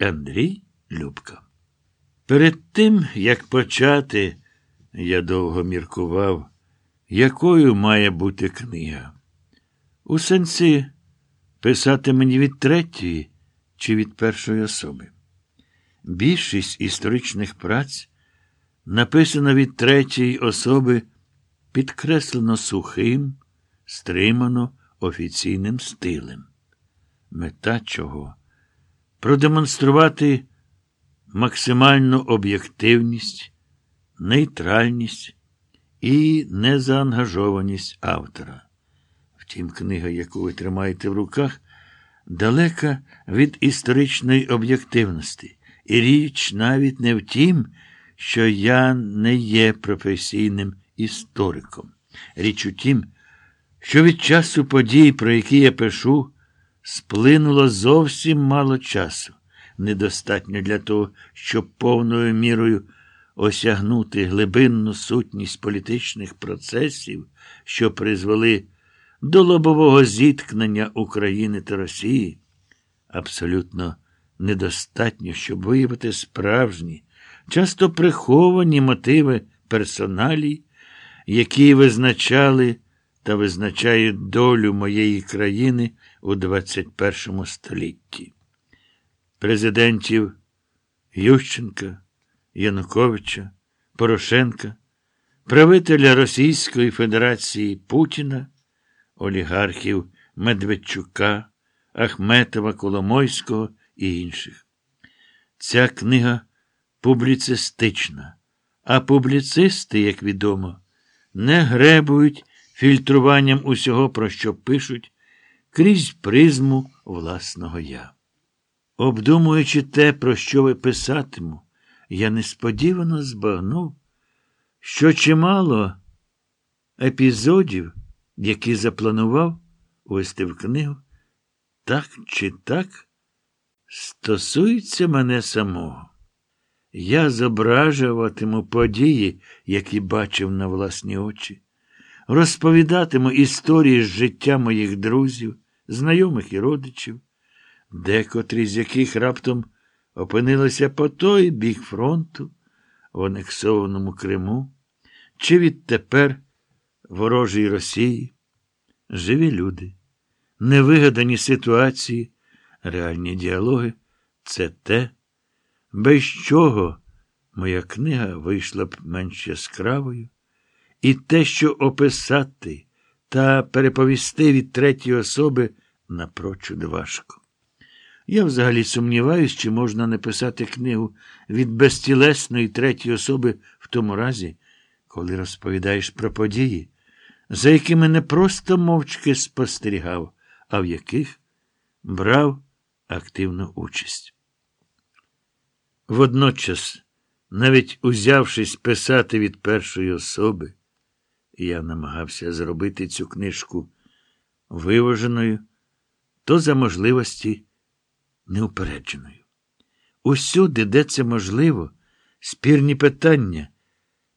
Андрій Любка. Перед тим, як почати, я довго міркував, якою має бути книга. У сенсі писати мені від третьої чи від першої особи. Більшість історичних праць написана від третьої особи підкреслено сухим, стримано офіційним стилем. Мета чого? Продемонструвати максимальну об'єктивність, нейтральність і незаангажованість автора. Втім, книга, яку ви тримаєте в руках, далека від історичної об'єктивності. І річ навіть не в тім, що я не є професійним істориком. Річ у тім, що від часу подій, про які я пишу, сплинуло зовсім мало часу, недостатньо для того, щоб повною мірою осягнути глибинну сутність політичних процесів, що призвели до лобового зіткнення України та Росії. Абсолютно недостатньо, щоб виявити справжні, часто приховані мотиви персоналій, які визначали та визначають долю моєї країни у 21 столітті. Президентів Ющенка, Януковича, Порошенка, правителя Російської Федерації Путіна, олігархів Медведчука, Ахметова, Коломойського і інших. Ця книга публіцистична, а публіцисти, як відомо, не гребують фільтруванням усього, про що пишуть, крізь призму власного я. Обдумуючи те, про що ви писатиму, я несподівано збагнув, що чимало епізодів, які запланував вести в книгу, так чи так, стосуються мене самого. Я зображуватиму події, які бачив на власні очі, розповідатиму історії з життя моїх друзів, знайомих і родичів, декотрі з яких раптом опинилися по той бік фронту, в анексованому Криму, чи відтепер ворожій Росії. Живі люди, невигадані ситуації, реальні діалоги це те, без чого моя книга вийшла б менш яскравою, і те, що описати та переповісти від третьої особи напрочуд важко. Я взагалі сумніваюсь, чи можна написати книгу від безтілесної третьої особи в тому разі, коли розповідаєш про події, за якими не просто мовчки спостерігав, а в яких брав активну участь. Водночас, навіть узявшись писати від першої особи, я намагався зробити цю книжку виваженою, то за можливості неупередженою. Усюди, де це можливо, спірні питання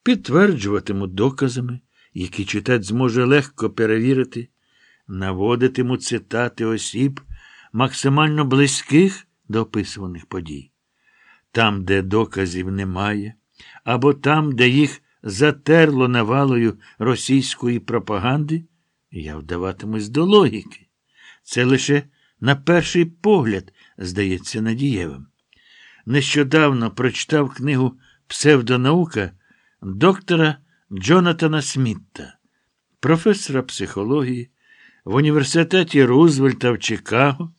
підтверджуватиму доказами, які читач зможе легко перевірити, наводитиму цитати осіб, максимально близьких до описуваних подій. Там, де доказів немає, або там, де їх затерло навалою російської пропаганди, я вдаватимусь до логіки. Це лише на перший погляд здається надієвим. Нещодавно прочитав книгу Псевдонаука доктора Джонатана Смітта, професора психології в університеті Рузвельта в Чикаго,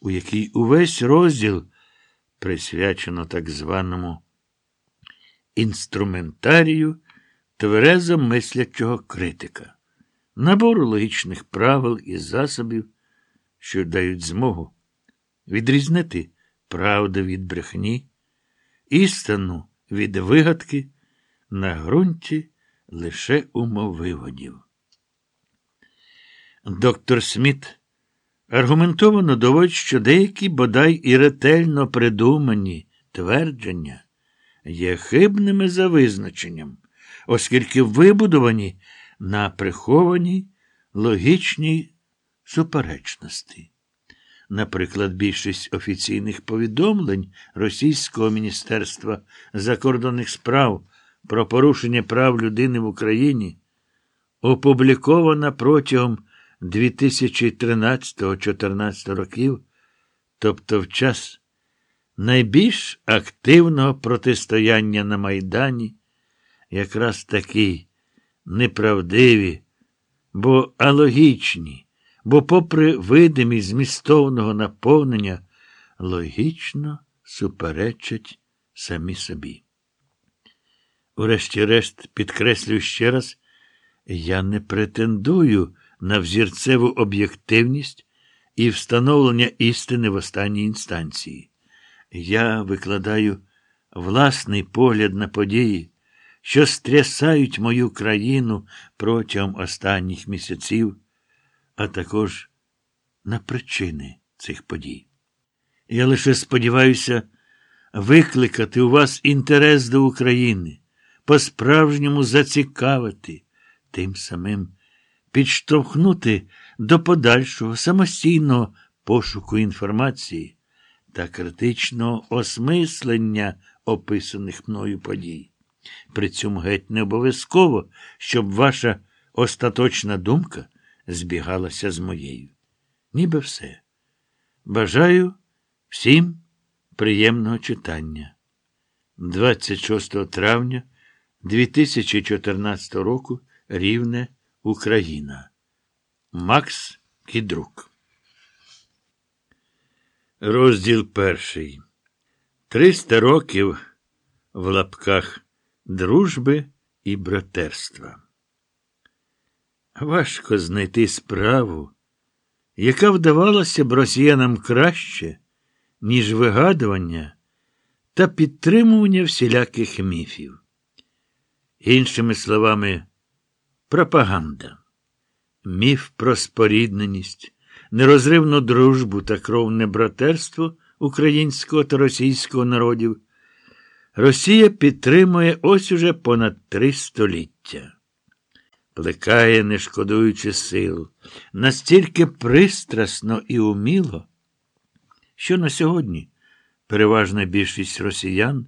у якій увесь розділ присвячено так званому інструментарію тверезо мислячого критика, набору логічних правил і засобів, що дають змогу відрізнити правду від брехні, істину від вигадки на ґрунті лише умовиводів. Доктор Сміт аргументовано доводить, що деякі бодай і ретельно придумані твердження є хибними за визначенням, оскільки вибудовані на прихованій логічній суперечності. наприклад, більшість офіційних повідомлень Російського міністерства закордонних справ про порушення прав людини в Україні опублікована протягом 2013-2014 років, тобто в час найбільш активного протистояння на Майдані, якраз такі неправдиві, бо алогічні, бо, попри видимість змістовного наповнення, логічно суперечать самі собі. Урешті-решт, підкреслюю ще раз, я не претендую на взірцеву об'єктивність і встановлення істини в останній інстанції. Я викладаю власний погляд на події, що стрясають мою країну протягом останніх місяців, а також на причини цих подій. Я лише сподіваюся викликати у вас інтерес до України, по-справжньому зацікавити, тим самим підштовхнути до подальшого самостійного пошуку інформації та критичного осмислення описаних мною подій. При цьому геть не обов'язково, щоб ваша остаточна думка збігалася з моєю. Ніби все. Бажаю всім приємного читання. 26 травня 2014 року Рівне Україна. Макс Кідрук. Розділ перший. Триста років в лапках дружби і братерства. Важко знайти справу, яка вдавалася б росіянам краще, ніж вигадування та підтримування всіляких міфів. Іншими словами, пропаганда, міф про спорідненість, нерозривну дружбу та кровне братерство українського та російського народів. Росія підтримує ось уже понад три століття. Плекає, не шкодуючи сил, настільки пристрасно і уміло, що на сьогодні переважна більшість росіян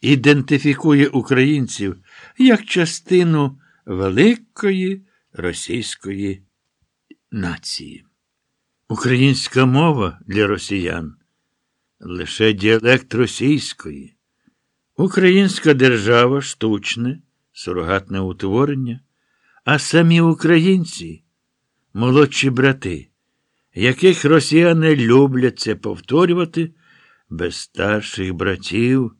ідентифікує українців як частину великої російської нації. Українська мова для росіян лише діалект російської. Українська держава штучне, сурогатне утворення, а самі українці, молодші брати, яких росіяни любляться повторювати, без старших братів